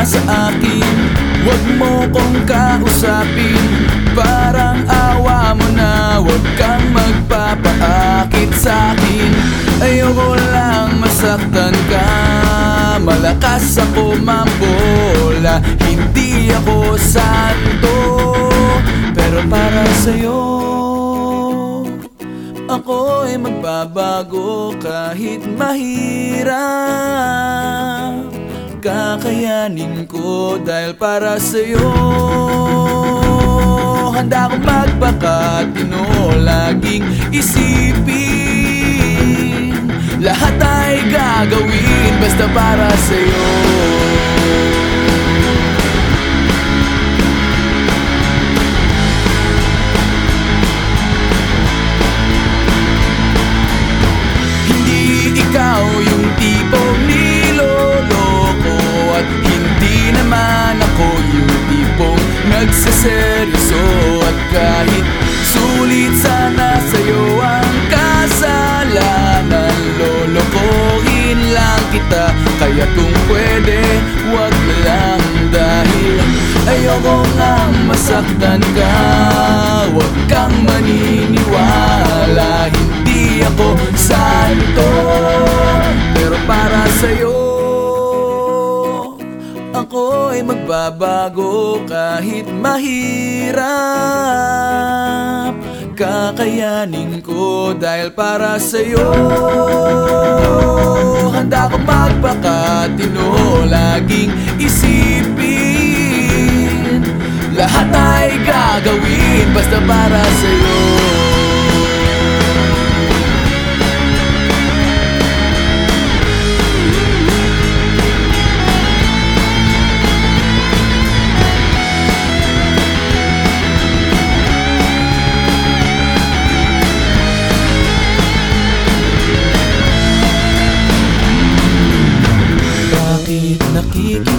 ka sa akin. Huwag mo kong kausapin. Parang awa mo na Huwag kang magpapaakit sa sa'kin Ayoko lang masaktan ka. Malakas ako mambola Hindi ako santo. Pero para sa'yo Ako'y magbabago kahit mahirap. Kakayanin ko dahil para sa'yo. Handa akong magpakatino Laging isipin. Lahat ay gagawin Basta para sa'yo. Hindi ikaw yung nagseseryoso At sulit sana sa'yo ang kasalanan Lolokohin lang kita. Kaya kung pwede, wag na lang Dahil masaktan ka. Huwag kang maniniwala Hindi ako santo. Pero para sa'yo Ako ay magbabago kahit mahirap. Kakayanin ko dahil para sa'yo. Handa akong magpakatino Laging isipin. Lahat ay gagawin basta para sa'yo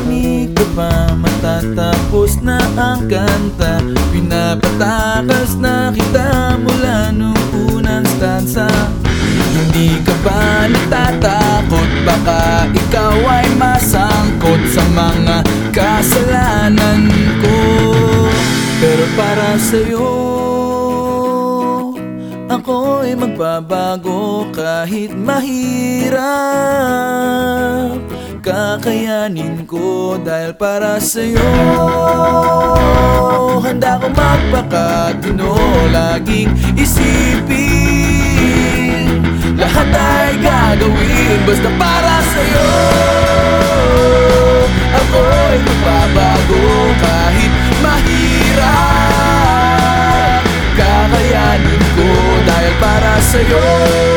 nakikinig ka pa Matatapos na ang kanta. Pinapatakas na kita mula nung unang stanza Hindi ka ba natatakot Baka ikaw ay masangkot Sa mga kasalanan ko. Pero para sa'yo ako ay magbabago kahit mahirap Kakayanin ko dahil para sa'yo. Handa akong magpakatino Laging isipin. Lahat ay gagawin Basta para sa'yo. Ako ay magbabago kahit mahirap. Kakayanin ko dahil para sa'yo